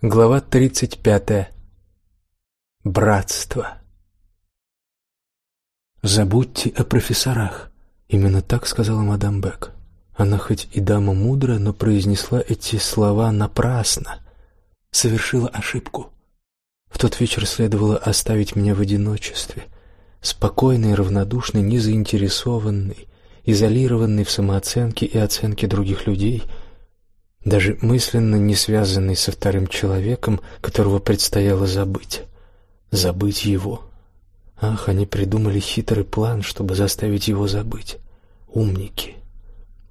Глава 35. Братство. Забудьте о профессорах. Именно так сказала мадам Бек. Она хоть и дама мудрая, но произнесла эти слова напрасно. Совершила ошибку. В тот вечер следовало оставить меня в одиночестве, спокойный, равнодушный, незаинтересованный, изолированный в самооценке и оценке других людей — даже мысленно не связанный со вторым человеком, которого предстояло забыть. Забыть его. Ах, они придумали хитрый план, чтобы заставить его забыть. Умники.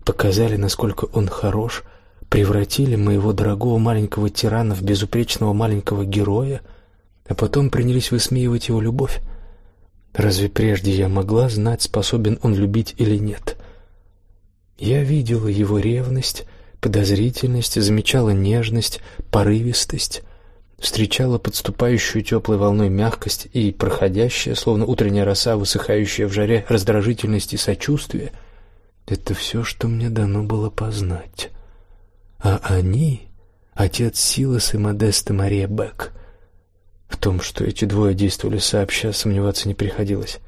Показали, насколько он хорош, превратили моего дорогого маленького тирана в безупречного маленького героя, а потом принялись высмеивать его любовь. Разве прежде я могла знать, способен он любить или нет? Я видела его ревность, подозрительность, замечала нежность, порывистость, встречала подступающую теплой волной мягкость и проходящая, словно утренняя роса, высыхающая в жаре, раздражительность и сочувствие. Это все, что мне дано было познать. А они, отец Силас и Модеста Мария Бек, в том, что эти двое действовали сообща, сомневаться не приходилось.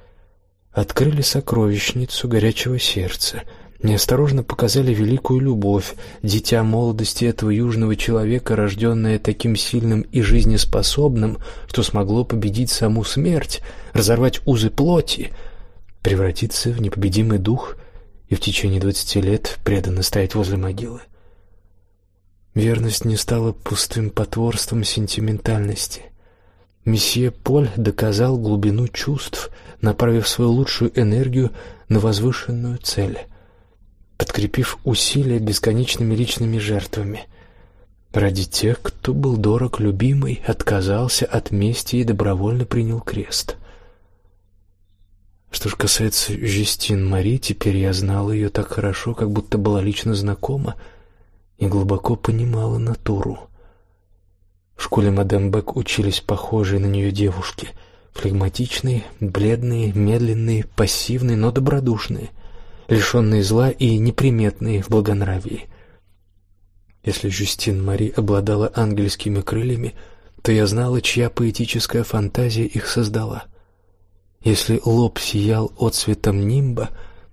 Открыли сокровищницу горячего сердца — неосторожно показали великую любовь, дитя молодости этого южного человека, рожденное таким сильным и жизнеспособным, что смогло победить саму смерть, разорвать узы плоти, превратиться в непобедимый дух и в течение двадцати лет преданно стоять возле могилы. Верность не стала пустым потворством сентиментальности. Месье Поль доказал глубину чувств, направив свою лучшую энергию на возвышенную цель — подкрепив усилия бесконечными личными жертвами. Ради тех, кто был дорог любимый, отказался от мести и добровольно принял крест. Что ж касается Жюстин Мари, теперь я знал ее так хорошо, как будто была лично знакома и глубоко понимала натуру. В школе мадам Бек учились похожие на нее девушки, флегматичные, бледные, медленные, пассивные, но добродушные лишенные зла и неприметные в благонравии. Если Жюстин Мари обладала ангельскими крыльями, то я знала, чья поэтическая фантазия их создала. Если лоб сиял отцветом нимба,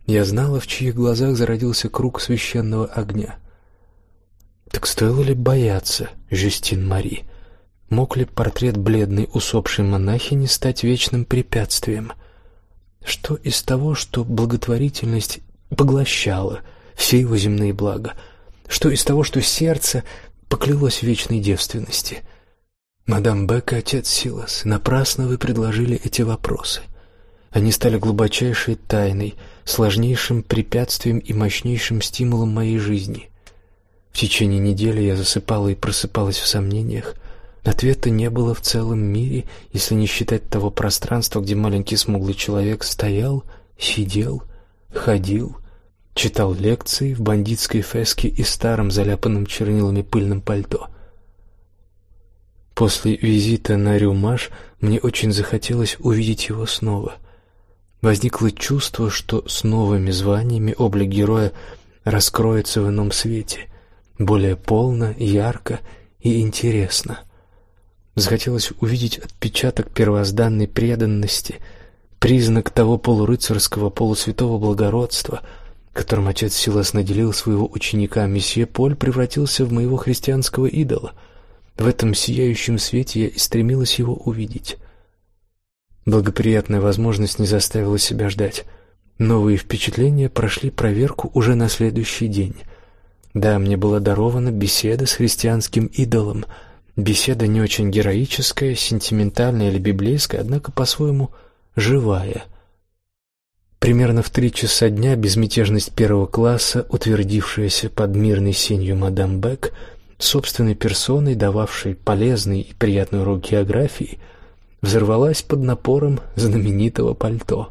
я знала, в чьих глазах зародился круг священного огня. Так стоило ли бояться Жюстин Мари? Мог ли портрет бледной усопшей монахини стать вечным препятствием? Что из того, что благотворительность поглощала все его земные блага, что из того, что сердце поклялось вечной девственности. Мадам Бек и отец Силас, напрасно вы предложили эти вопросы. Они стали глубочайшей тайной, сложнейшим препятствием и мощнейшим стимулом моей жизни. В течение недели я засыпала и просыпалась в сомнениях. Ответа не было в целом мире, если не считать того пространства, где маленький смуглый человек стоял, сидел ходил, читал лекции в бандитской феске и старом заляпанном чернилами пыльном пальто. После визита на Рюмаш мне очень захотелось увидеть его снова. Возникло чувство, что с новыми званиями облик героя раскроется в ином свете, более полно, ярко и интересно. Захотелось увидеть отпечаток первозданной преданности — признак того полурыцарского, полусвятого благородства, которым отец Силас наделил своего ученика, месье Поль превратился в моего христианского идола. В этом сияющем свете я и стремилась его увидеть. Благоприятная возможность не заставила себя ждать. Новые впечатления прошли проверку уже на следующий день. Да, мне была дарована беседа с христианским идолом. Беседа не очень героическая, сентиментальная или библейская, однако по-своему живая. Примерно в три часа дня безмятежность первого класса, утвердившаяся под мирной сенью мадам Бек, собственной персоной, дававшей полезный и приятный урок географии, взорвалась под напором знаменитого пальто.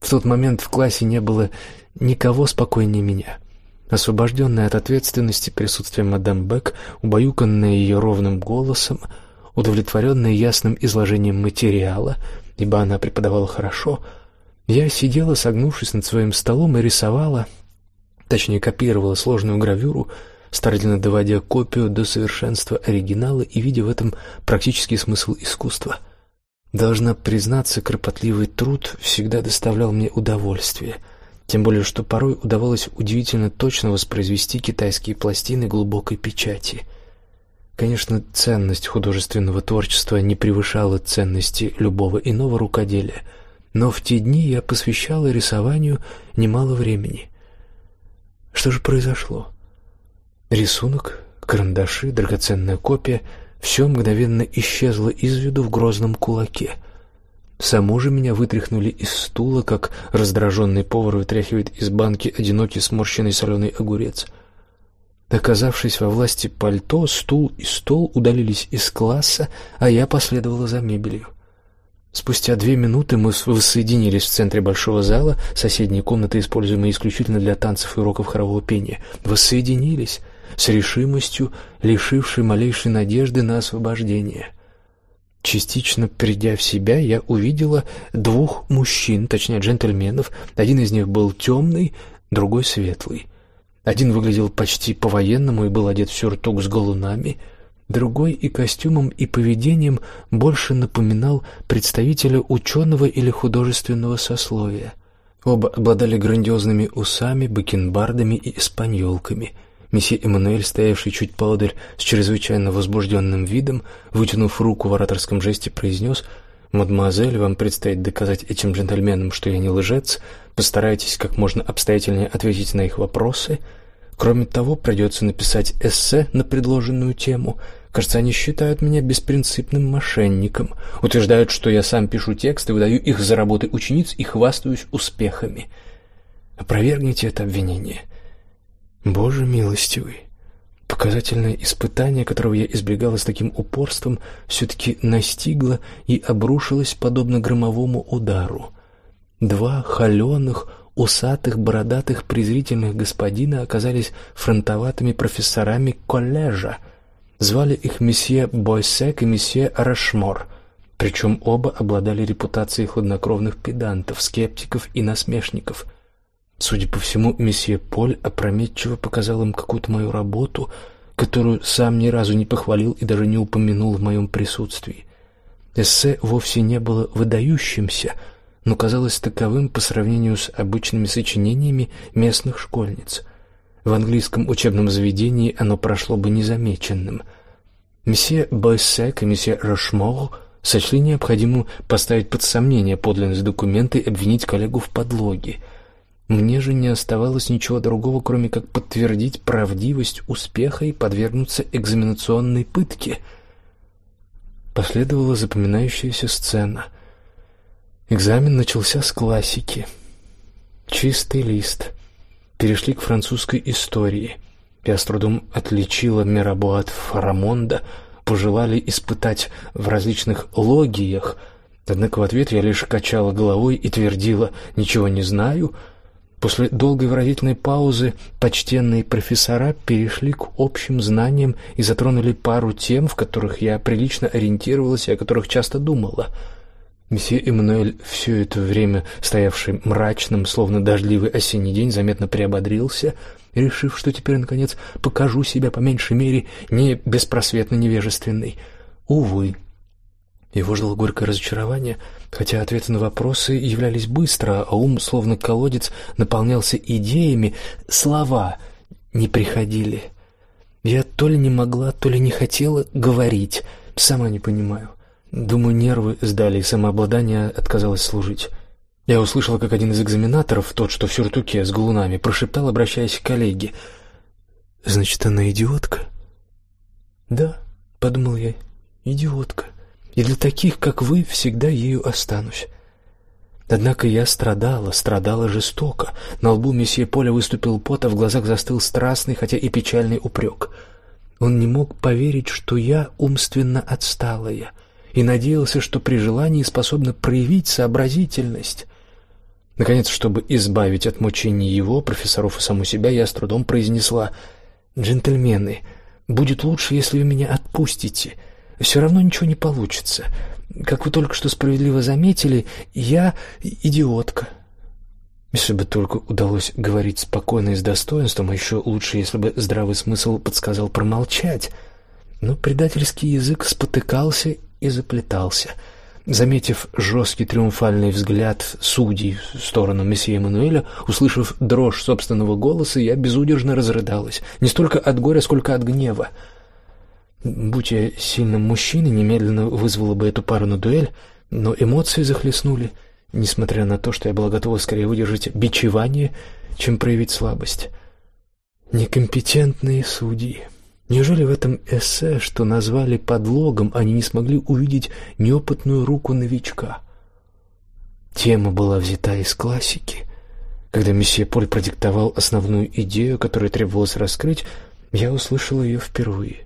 В тот момент в классе не было никого спокойнее меня. Освобожденная от ответственности присутствием мадам Бек, убаюканная ее ровным голосом, удовлетворенная ясным изложением материала, ибо она преподавала хорошо, я сидела, согнувшись над своим столом и рисовала, точнее копировала сложную гравюру старательно доводя копию до совершенства оригинала и видя в этом практический смысл искусства. Должна признаться, кропотливый труд всегда доставлял мне удовольствие, тем более что порой удавалось удивительно точно воспроизвести китайские пластины глубокой печати. Конечно, ценность художественного творчества не превышала ценности любого иного рукоделия, но в те дни я посвящала рисованию немало времени. Что же произошло? Рисунок, карандаши, драгоценная копия — все мгновенно исчезло из виду в грозном кулаке. Саму же меня вытряхнули из стула, как раздраженный повар вытряхивает из банки одинокий сморщенный соленый огурец. Оказавшись во власти пальто, стул и стол удалились из класса, а я последовала за мебелью. Спустя две минуты мы воссоединились в центре большого зала, соседние комнаты, используемые исключительно для танцев и уроков хорового пения. Воссоединились с решимостью, лишившей малейшей надежды на освобождение. Частично придя в себя, я увидела двух мужчин, точнее джентльменов. Один из них был темный, другой светлый. Один выглядел почти по-военному и был одет в сюртук с галунами — Другой и костюмом, и поведением больше напоминал представителя ученого или художественного сословия. Оба обладали грандиозными усами, бакенбардами и испаньолками. Месье Эммануэль, стоявший чуть поодаль с чрезвычайно возбужденным видом, вытянув руку в ораторском жесте, произнес «Мадемуазель, вам предстоит доказать этим джентльменам, что я не лжец. Постарайтесь как можно обстоятельнее ответить на их вопросы». Кроме того, придется написать эссе на предложенную тему. Кажется, они считают меня беспринципным мошенником, утверждают, что я сам пишу тексты, выдаю их за работы учениц и хвастаюсь успехами. Опровергните это обвинение. Боже милостивый. Показательное испытание, которого я избегала с таким упорством, все таки настигло и обрушилось подобно громовому удару. Два холеных, усатых, бородатых, презрительных господина оказались фронтоватыми профессорами коллежа. Звали их месье Бойсек и месье Рашмор, причем оба обладали репутацией хладнокровных педантов, скептиков и насмешников. Судя по всему, месье Поль опрометчиво показал им какую-то мою работу, которую сам ни разу не похвалил и даже не упомянул в моем присутствии. Эссе вовсе не было выдающимся — но казалось таковым по сравнению с обычными сочинениями местных школьниц. В английском учебном заведении оно прошло бы незамеченным. Месье Бойсек и месье Рошмор сочли необходимым поставить под сомнение подлинность документа и обвинить коллегу в подлоге. Мне же не оставалось ничего другого, кроме как подтвердить правдивость успеха и подвергнуться экзаменационной пытке. Последовала запоминающаяся сцена — Экзамен начался с классики. Чистый лист. Перешли к французской истории. Я с трудом отличила Мирабо от Фарамонда, пожелали испытать в различных логиях. Однако в ответ я лишь качала головой и твердила: "Ничего не знаю". После долгой выразительной паузы почтенные профессора перешли к общим знаниям и затронули пару тем, в которых я прилично ориентировалась и о которых часто думала. Месье Эммануэль, все это время стоявший мрачным, словно дождливый осенний день, заметно приободрился, решив, что теперь наконец покажу себя по меньшей мере не беспросветно невежественной. Увы, его ждало горькое разочарование, хотя ответы на вопросы являлись быстро, а ум, словно колодец, наполнялся идеями, слова не приходили. Я то ли не могла, то ли не хотела говорить, сама не понимаю. Думаю, нервы сдали, и самообладание отказалось служить. Я услышал, как один из экзаменаторов, тот, что в сюртуке с галунами, прошептал, обращаясь к коллеге: "Значит, она идиотка?" "Да", подумал я. "Идиотка. И для таких, как вы, всегда ею останусь". Однако я страдала, страдала жестоко. На лбу месье Поля выступил пот, а в глазах застыл страстный, хотя и печальный упрек. Он не мог поверить, что я умственно отсталая и надеялся, что при желании способна проявить сообразительность. Наконец, чтобы избавить от мучений его, профессоров и саму себя, я с трудом произнесла: "Джентльмены, будет лучше, если вы меня отпустите. Все равно ничего не получится. Как вы только что справедливо заметили, я идиотка". Если бы только удалось говорить спокойно и с достоинством, а еще лучше, если бы здравый смысл подсказал промолчать. Но предательский язык спотыкался и заплетался. Заметив жесткий триумфальный взгляд судей в сторону месье Эммануэля, услышав дрожь собственного голоса, я безудержно разрыдалась, не столько от горя, сколько от гнева. Будь я сильным мужчиной, немедленно вызвала бы эту пару на дуэль, но эмоции захлестнули, несмотря на то, что я была готова скорее выдержать бичевание, чем проявить слабость. Некомпетентные судьи. Неужели в этом эссе, что назвали подлогом, они не смогли увидеть неопытную руку новичка? Тема была взята из классики. Когда месье Поль продиктовал основную идею, которую требовалось раскрыть, я услышал ее впервые.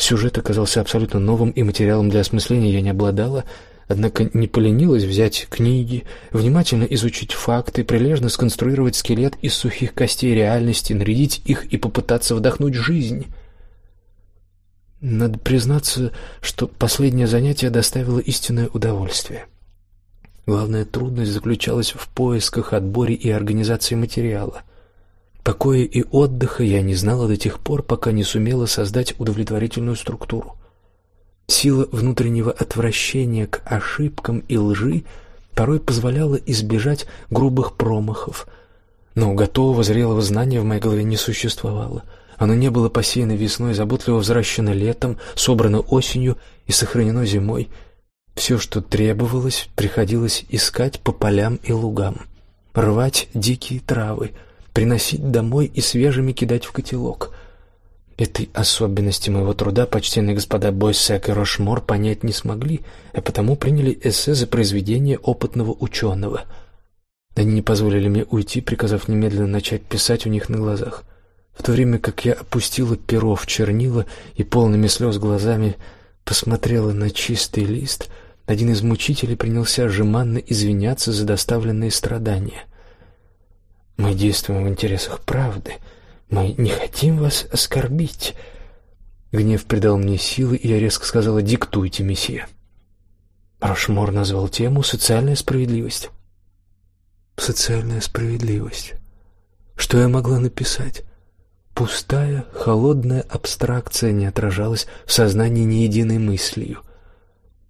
Сюжет оказался абсолютно новым, и материалом для осмысления я не обладала, однако не поленилась взять книги, внимательно изучить факты, прилежно сконструировать скелет из сухих костей реальности, нарядить их и попытаться вдохнуть жизнь. Надо признаться, что последнее занятие доставило истинное удовольствие. Главная трудность заключалась в поисках, отборе и организации материала. Покоя и отдыха я не знала до тех пор, пока не сумела создать удовлетворительную структуру. Сила внутреннего отвращения к ошибкам и лжи порой позволяла избежать грубых промахов, но готового зрелого знания в моей голове не существовало — оно не было посеяно весной, заботливо взращено летом, собрано осенью и сохранено зимой. Все, что требовалось, приходилось искать по полям и лугам, рвать дикие травы, приносить домой и свежими кидать в котелок. Этой особенности моего труда почтенные господа Бойсек и Рошмор понять не смогли, а потому приняли эссе за произведение опытного ученого. Они не позволили мне уйти, приказав немедленно начать писать у них на глазах в то время как я опустила перо в чернила и полными слез глазами посмотрела на чистый лист, один из мучителей принялся жеманно извиняться за доставленные страдания. Мы действуем в интересах правды. Мы не хотим вас оскорбить. Гнев придал мне силы, и я резко сказала: "Диктуйте, месье". Рошмор назвал тему социальная справедливость. Социальная справедливость. Что я могла написать? Пустая, холодная абстракция не отражалась в сознании ни единой мыслью.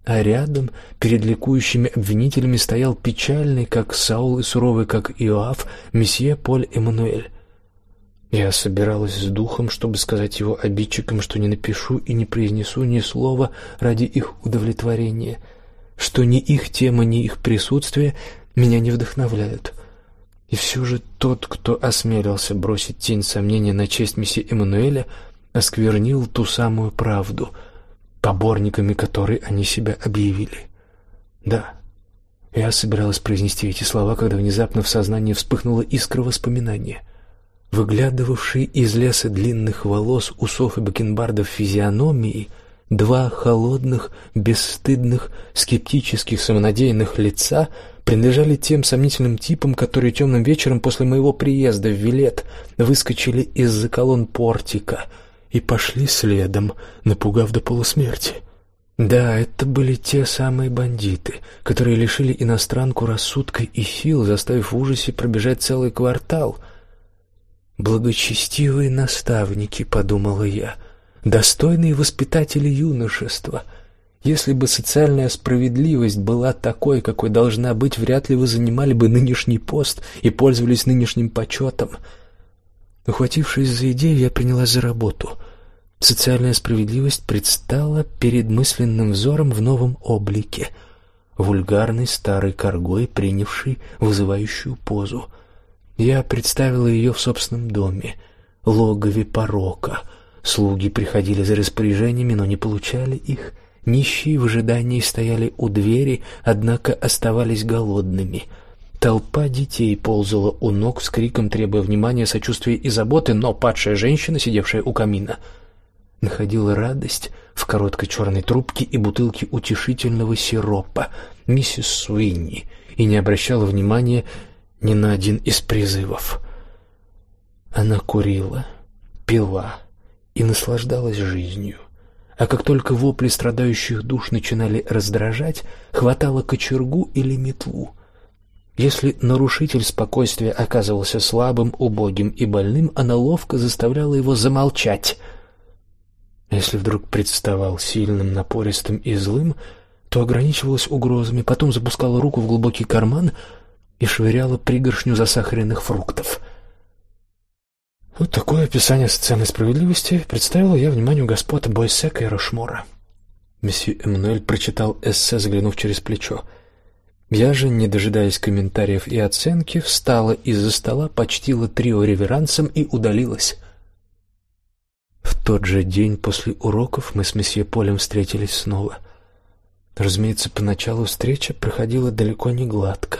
А рядом, перед ликующими обвинителями, стоял печальный, как Саул, и суровый, как Иоав, месье Поль Эммануэль. Я собиралась с духом, чтобы сказать его обидчикам, что не напишу и не произнесу ни слова ради их удовлетворения, что ни их тема, ни их присутствие меня не вдохновляют. И все же тот, кто осмелился бросить тень сомнения на честь месье Эммануэля, осквернил ту самую правду, поборниками которой они себя объявили. Да. Я собиралась произнести эти слова, когда внезапно в сознании вспыхнула искра воспоминания. Выглядывавшие из леса длинных волос, усов и бакенбардов физиономии два холодных, бесстыдных, скептических, самонадеянных лица — принадлежали тем сомнительным типам, которые темным вечером после моего приезда в Вилет выскочили из-за колонн портика и пошли следом, напугав до полусмерти. Да, это были те самые бандиты, которые лишили иностранку рассудка и сил, заставив в ужасе пробежать целый квартал. Благочестивые наставники, подумала я, достойные воспитатели юношества — если бы социальная справедливость была такой, какой должна быть, вряд ли вы занимали бы нынешний пост и пользовались нынешним почетом. Ухватившись за идею, я принялась за работу. Социальная справедливость предстала перед мысленным взором в новом облике, вульгарной старой коргой, принявшей вызывающую позу. Я представила ее в собственном доме, логове порока. Слуги приходили за распоряжениями, но не получали их. Нищие в ожидании стояли у двери, однако оставались голодными. Толпа детей ползала у ног с криком, требуя внимания, сочувствия и заботы, но падшая женщина, сидевшая у камина, находила радость в короткой черной трубке и бутылке утешительного сиропа миссис Суинни и не обращала внимания ни на один из призывов. Она курила, пила и наслаждалась жизнью. А как только вопли страдающих душ начинали раздражать, хватала кочергу или метлу. Если нарушитель спокойствия оказывался слабым, убогим и больным, она ловко заставляла его замолчать. Если вдруг представал сильным, напористым и злым, то ограничивалась угрозами, потом запускала руку в глубокий карман и швыряла пригоршню засахаренных фруктов. Вот такое описание социальной справедливости представила я вниманию господ Бойсека и Рошмора. Месье Эммануэль прочитал эссе, заглянув через плечо. Я же, не дожидаясь комментариев и оценки, встала из-за стола, почтила трио реверансом и удалилась. В тот же день после уроков мы с месье Полем встретились снова. Разумеется, поначалу встреча проходила далеко не гладко.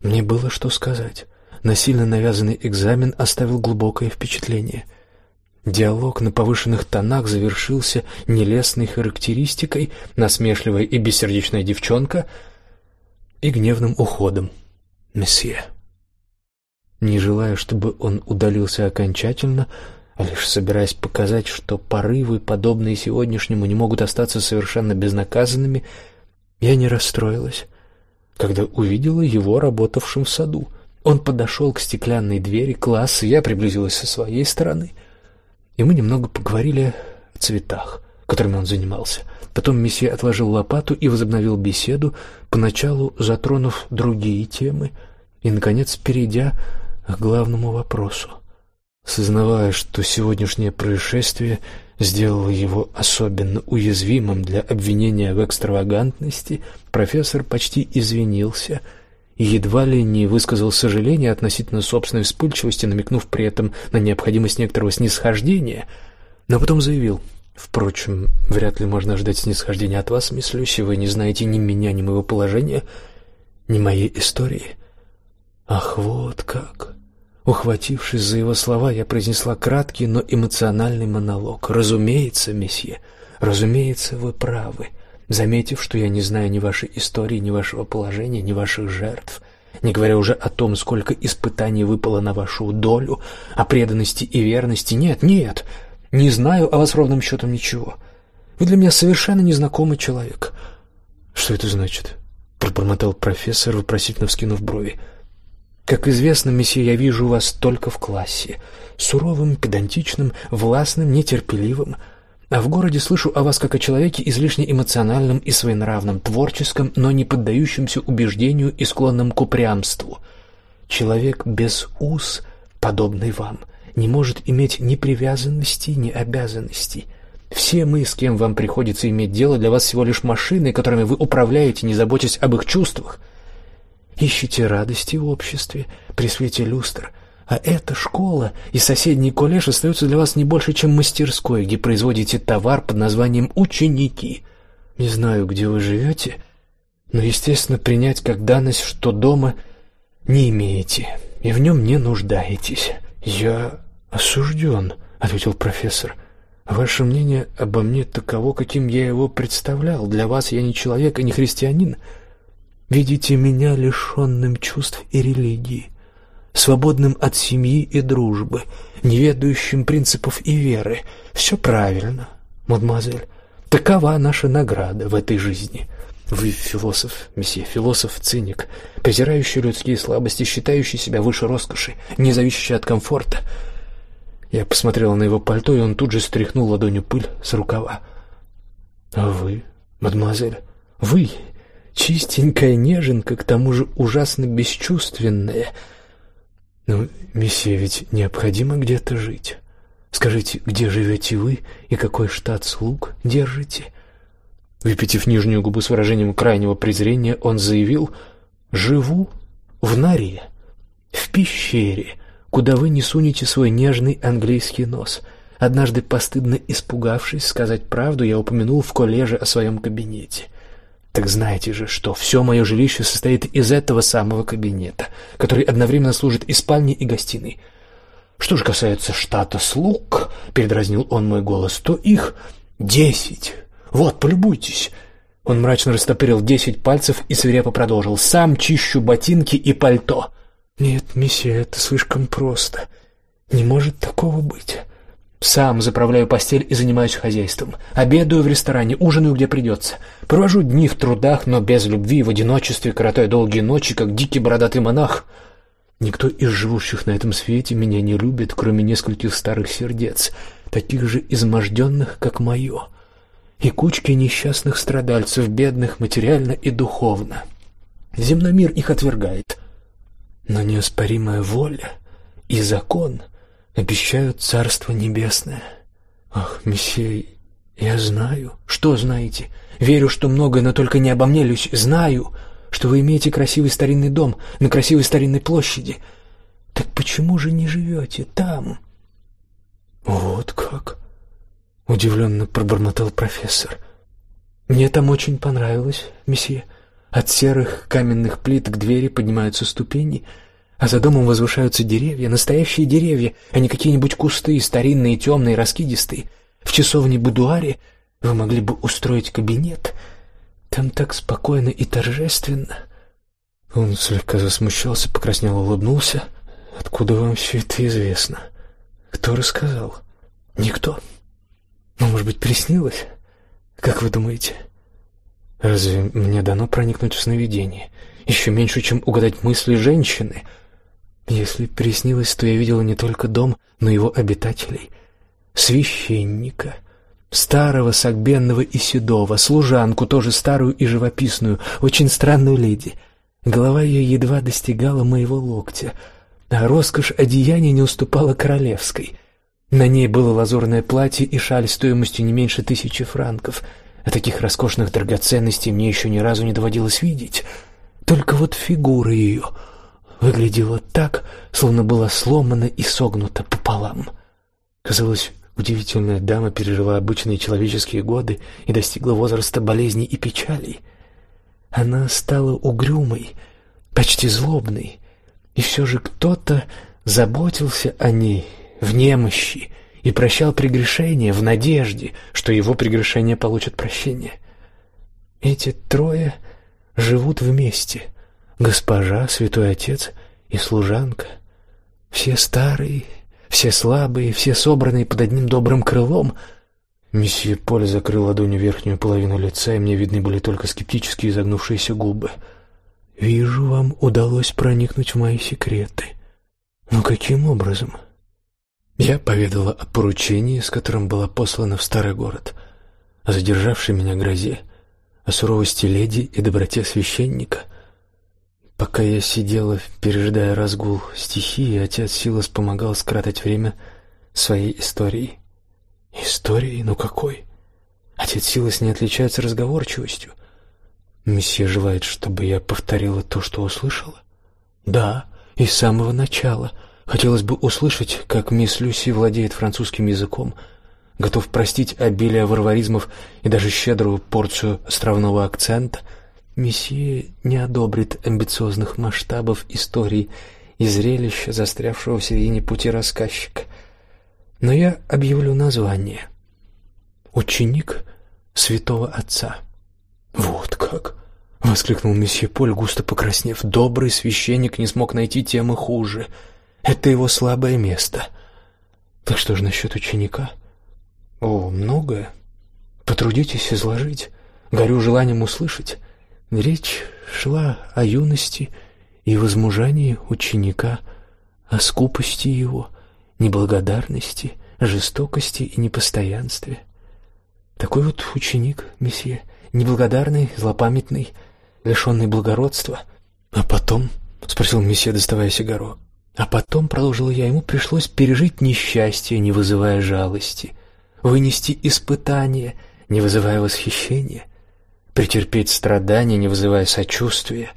Мне было что сказать. Насильно навязанный экзамен оставил глубокое впечатление. Диалог на повышенных тонах завершился нелестной характеристикой, насмешливая и бессердечная девчонка и гневным уходом. Месье. Не желая, чтобы он удалился окончательно, а лишь собираясь показать, что порывы, подобные сегодняшнему, не могут остаться совершенно безнаказанными, я не расстроилась, когда увидела его работавшим в саду. Он подошел к стеклянной двери класса, я приблизилась со своей стороны, и мы немного поговорили о цветах, которыми он занимался. Потом месье отложил лопату и возобновил беседу, поначалу затронув другие темы и наконец перейдя к главному вопросу. Сознавая, что сегодняшнее происшествие сделало его особенно уязвимым для обвинения в экстравагантности, профессор почти извинился и едва ли не высказал сожаление относительно собственной вспыльчивости, намекнув при этом на необходимость некоторого снисхождения, но потом заявил: "Впрочем, вряд ли можно ждать снисхождения от вас, мисс Люси, вы не знаете ни меня, ни моего положения, ни моей истории". Ах, вот как. Ухватившись за его слова, я произнесла краткий, но эмоциональный монолог. Разумеется, месье, разумеется, вы правы заметив, что я не знаю ни вашей истории, ни вашего положения, ни ваших жертв, не говоря уже о том, сколько испытаний выпало на вашу долю, о преданности и верности. Нет, нет, не знаю о вас ровным счетом ничего. Вы для меня совершенно незнакомый человек. Что это значит? пробормотал профессор, вопросительно вскинув брови. Как известно, месье, я вижу вас только в классе, суровым, педантичным, властным, нетерпеливым. А в городе слышу о вас как о человеке излишне эмоциональном и своенравном, творческом, но не поддающемся убеждению и склонном к упрямству. Человек без уз, подобный вам, не может иметь ни привязанности, ни обязанностей. Все мы, с кем вам приходится иметь дело, для вас всего лишь машины, которыми вы управляете, не заботясь об их чувствах. Ищите радости в обществе при свете люстр — а эта школа и соседний колледж остаются для вас не больше, чем мастерской, где производите товар под названием ученики. Не знаю, где вы живете, но естественно принять как данность, что дома не имеете и в нем не нуждаетесь. Я осужден, ответил профессор. Ваше мнение обо мне таково, каким я его представлял. Для вас я не человек и не христианин. Видите меня лишенным чувств и религии свободным от семьи и дружбы, не ведающим принципов и веры. Все правильно, мадемуазель. Такова наша награда в этой жизни. Вы философ, месье, философ-циник, презирающий людские слабости, считающий себя выше роскоши, не зависящий от комфорта. Я посмотрела на его пальто, и он тут же стряхнул ладонью пыль с рукава. А вы, мадемуазель, вы чистенькая неженка, к тому же ужасно бесчувственная, но, месье, ведь необходимо где-то жить. Скажите, где живете вы и какой штат слуг держите? Выпитив нижнюю губу с выражением крайнего презрения, он заявил: "Живу в норе, в пещере, куда вы не сунете свой нежный английский нос". Однажды постыдно испугавшись сказать правду, я упомянул в коллеже о своем кабинете. Так знаете же, что все мое жилище состоит из этого самого кабинета, который одновременно служит и спальней, и гостиной. Что же касается штата слуг, передразнил он мой голос, то их десять. Вот, полюбуйтесь. Он мрачно растопырил десять пальцев и свирепо продолжил: "Сам чищу ботинки и пальто". Нет, месье, это слишком просто. Не может такого быть. Сам заправляю постель и занимаюсь хозяйством. Обедаю в ресторане, ужинаю где придется. Провожу дни в трудах, но без любви, в одиночестве, коротаю долгие ночи, как дикий бородатый монах. Никто из живущих на этом свете меня не любит, кроме нескольких старых сердец, таких же изможденных, как мое, и кучки несчастных страдальцев, бедных материально и духовно. Земной мир их отвергает. Но неоспоримая воля и закон — обещают царство небесное. Ах, месье, я знаю. Что знаете? Верю, что многое, но только не обо мне, Люсь. Знаю, что вы имеете красивый старинный дом на красивой старинной площади. Так почему же не живете там? Вот как? Удивленно пробормотал профессор. Мне там очень понравилось, месье. От серых каменных плит к двери поднимаются ступени — а за домом возвышаются деревья, настоящие деревья, а не какие-нибудь кусты, старинные, темные, раскидистые. В часовне-будуаре вы могли бы устроить кабинет. Там так спокойно и торжественно. Он слегка засмущался, покраснел, улыбнулся. Откуда вам все это известно? Кто рассказал? Никто. Ну, может быть, приснилось? Как вы думаете? Разве мне дано проникнуть в сновидение? Еще меньше, чем угадать мысли женщины — если приснилось, то я видела не только дом, но его обитателей, священника, старого, сагбенного и седого, служанку, тоже старую и живописную, очень странную леди. Голова ее едва достигала моего локтя, а роскошь одеяния не уступала королевской. На ней было лазурное платье и шаль стоимостью не меньше тысячи франков. А таких роскошных драгоценностей мне еще ни разу не доводилось видеть. Только вот фигура ее — выглядела так, словно была сломана и согнута пополам. Казалось, удивительная дама пережила обычные человеческие годы и достигла возраста болезней и печалей. Она стала угрюмой, почти злобной, и все же кто-то заботился о ней в немощи и прощал прегрешения в надежде, что его прегрешения получат прощение. Эти трое живут вместе — госпожа, святой отец и служанка. Все старые, все слабые, все собранные под одним добрым крылом. Месье Поль закрыл ладонью верхнюю половину лица, и мне видны были только скептически изогнувшиеся губы. «Вижу, вам удалось проникнуть в мои секреты. Но каким образом?» Я поведала о поручении, с которым была послана в старый город, о задержавшей меня грозе, о суровости леди и доброте священника — Пока я сидела, пережидая разгул стихии, отец Силас помогал скоротать время своей историей. Историей? Ну какой? Отец Силас не отличается разговорчивостью. Месье желает, чтобы я повторила то, что услышала? Да, и с самого начала. Хотелось бы услышать, как мисс Люси владеет французским языком, готов простить обилие варваризмов и даже щедрую порцию островного акцента — Месье не одобрит амбициозных масштабов истории и зрелища застрявшего в середине пути рассказчика. Но я объявлю название. Ученик святого отца. Вот как, воскликнул месье Поль, густо покраснев. Добрый священник не смог найти темы хуже. Это его слабое место. Так что же насчет ученика? О, многое. Потрудитесь изложить. Горю желанием услышать. Речь шла о юности и возмужании ученика, о скупости его, неблагодарности, жестокости и непостоянстве. Такой вот ученик, месье, неблагодарный, злопамятный, лишенный благородства. А потом, спросил месье, доставая сигару. А потом, продолжил я, ему пришлось пережить несчастье, не вызывая жалости, вынести испытание, не вызывая восхищения претерпеть страдания, не вызывая сочувствия,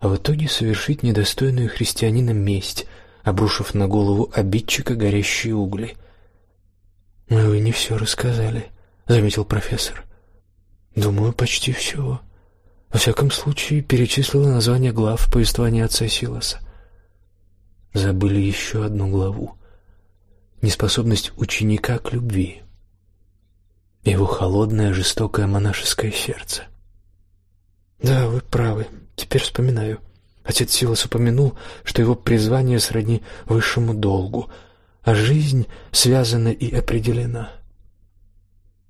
а в итоге совершить недостойную христианина месть, обрушив на голову обидчика горящие угли. «Но вы не все рассказали», — заметил профессор. «Думаю, почти все. Во всяком случае, перечислила название глав повествования отца Силаса. Забыли еще одну главу. Неспособность ученика к любви» его холодное, жестокое монашеское сердце. Да, вы правы. Теперь вспоминаю. Отец Силас упомянул, что его призвание сродни высшему долгу, а жизнь связана и определена.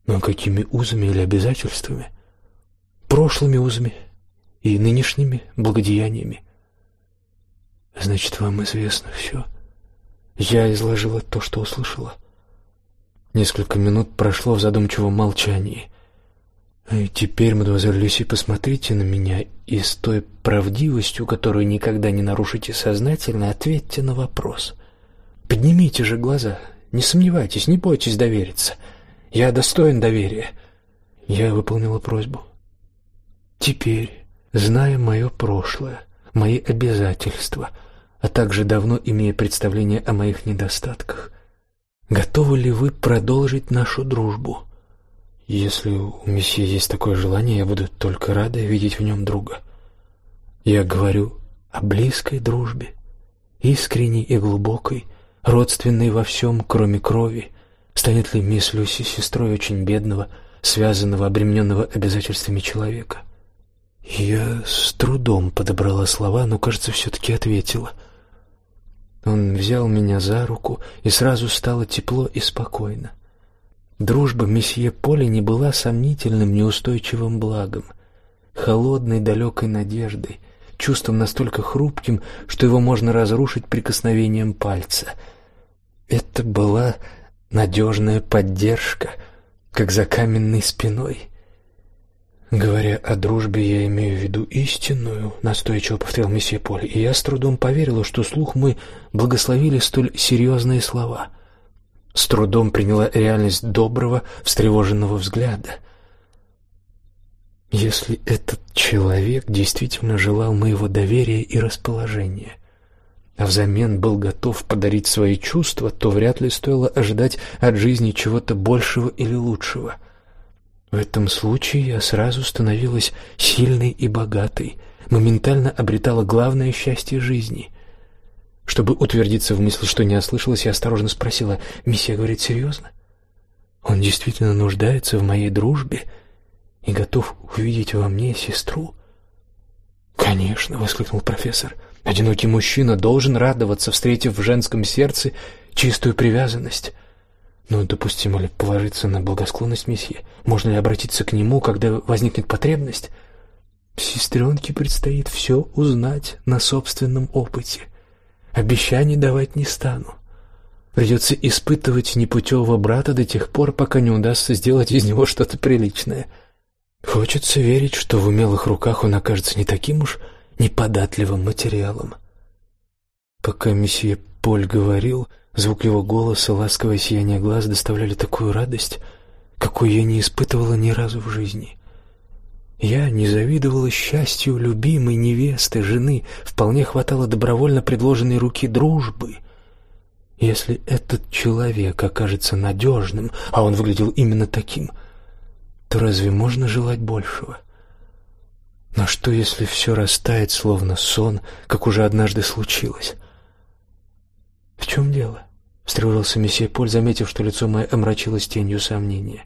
Но какими узами или обязательствами? Прошлыми узами и нынешними благодеяниями. Значит, вам известно все. Я изложила то, что услышала. Несколько минут прошло в задумчивом молчании. И теперь, мадемуазель Люси, посмотрите на меня и с той правдивостью, которую никогда не нарушите сознательно, ответьте на вопрос. Поднимите же глаза, не сомневайтесь, не бойтесь довериться. Я достоин доверия. Я выполнила просьбу. Теперь, зная мое прошлое, мои обязательства, а также давно имея представление о моих недостатках, готовы ли вы продолжить нашу дружбу? Если у месье есть такое желание, я буду только рада видеть в нем друга. Я говорю о близкой дружбе, искренней и глубокой, родственной во всем, кроме крови. Станет ли мисс Люси сестрой очень бедного, связанного, обремененного обязательствами человека? Я с трудом подобрала слова, но, кажется, все-таки ответила. Он взял меня за руку, и сразу стало тепло и спокойно. Дружба месье Поля не была сомнительным, неустойчивым благом, холодной, далекой надеждой, чувством настолько хрупким, что его можно разрушить прикосновением пальца. Это была надежная поддержка, как за каменной спиной. Говоря о дружбе, я имею в виду истинную, настойчиво повторил месье Поль, и я с трудом поверила, что слух мы благословили столь серьезные слова. С трудом приняла реальность доброго, встревоженного взгляда. Если этот человек действительно желал моего доверия и расположения, а взамен был готов подарить свои чувства, то вряд ли стоило ожидать от жизни чего-то большего или лучшего — в этом случае я сразу становилась сильной и богатой, моментально обретала главное счастье жизни. Чтобы утвердиться в мысли, что не ослышалась, я осторожно спросила: "Миссия говорит серьезно? Он действительно нуждается в моей дружбе и готов увидеть во мне сестру?" "Конечно", воскликнул профессор. "Одинокий мужчина должен радоваться, встретив в женском сердце чистую привязанность". Но допустимо ли положиться на благосклонность месье? Можно ли обратиться к нему, когда возникнет потребность? Сестренке предстоит все узнать на собственном опыте. Обещаний давать не стану. Придется испытывать непутевого брата до тех пор, пока не удастся сделать из него что-то приличное. Хочется верить, что в умелых руках он окажется не таким уж неподатливым материалом. Пока месье Поль говорил, Звук его голоса, ласковое сияние глаз доставляли такую радость, какой я не испытывала ни разу в жизни. Я не завидовала счастью любимой невесты, жены, вполне хватало добровольно предложенной руки дружбы. Если этот человек окажется надежным, а он выглядел именно таким, то разве можно желать большего? Но что, если все растает, словно сон, как уже однажды случилось? В чем дело? Встревожился месье Поль, заметив, что лицо мое омрачилось тенью сомнения.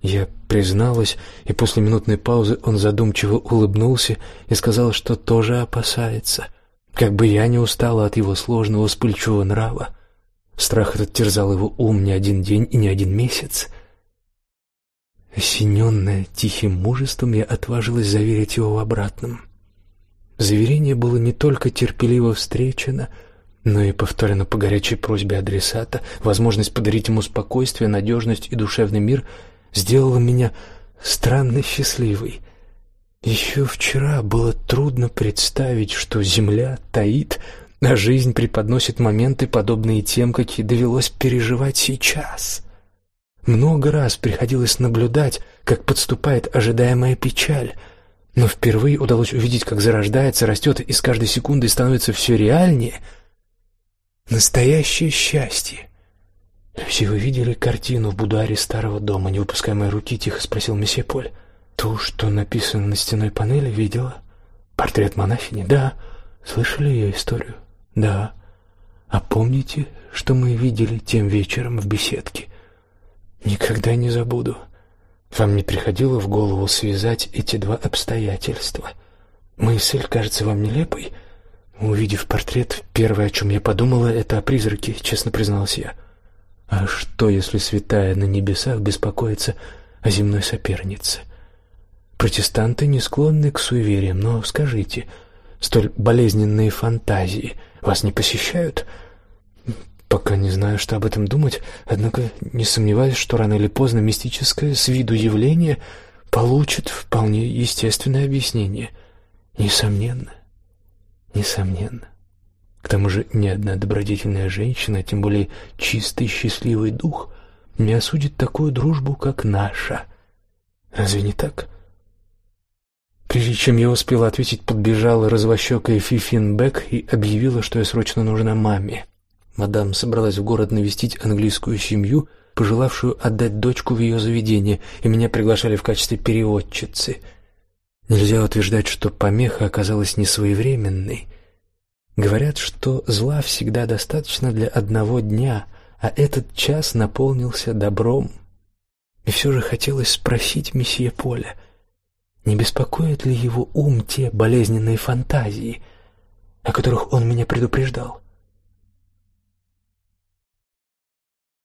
Я призналась, и после минутной паузы он задумчиво улыбнулся и сказал, что тоже опасается, как бы я не устала от его сложного, вспыльчивого нрава. Страх этот терзал его ум не один день и не один месяц. Осененная тихим мужеством, я отважилась заверить его в обратном. Заверение было не только терпеливо встречено, но и повторено по горячей просьбе адресата, возможность подарить ему спокойствие, надежность и душевный мир сделала меня странно счастливой. Еще вчера было трудно представить, что земля таит, а жизнь преподносит моменты, подобные тем, какие довелось переживать сейчас. Много раз приходилось наблюдать, как подступает ожидаемая печаль, но впервые удалось увидеть, как зарождается, растет и с каждой секундой становится все реальнее — Настоящее счастье. Все вы видели картину в бударе старого дома, не выпуская моей руки, тихо спросил месье Поль. То, что написано на стенной панели, видела? Портрет монахини? Да. Слышали ее историю? Да. А помните, что мы видели тем вечером в беседке? Никогда не забуду. Вам не приходило в голову связать эти два обстоятельства? Мысль кажется вам нелепой, Увидев портрет, первое, о чем я подумала, это о призраке, честно призналась я. А что, если святая на небесах беспокоится о земной сопернице? Протестанты не склонны к суевериям, но скажите, столь болезненные фантазии вас не посещают? Пока не знаю, что об этом думать, однако не сомневаюсь, что рано или поздно мистическое с виду явление получит вполне естественное объяснение. Несомненно. Несомненно. К тому же ни одна добродетельная женщина, тем более чистый счастливый дух, не осудит такую дружбу, как наша. Разве не так? Прежде чем я успела ответить, подбежала развощекая Фифин Бек и объявила, что я срочно нужна маме. Мадам собралась в город навестить английскую семью, пожелавшую отдать дочку в ее заведение, и меня приглашали в качестве переводчицы. Нельзя утверждать, что помеха оказалась несвоевременной. Говорят, что зла всегда достаточно для одного дня, а этот час наполнился добром. И все же хотелось спросить месье Поля, не беспокоит ли его ум те болезненные фантазии, о которых он меня предупреждал?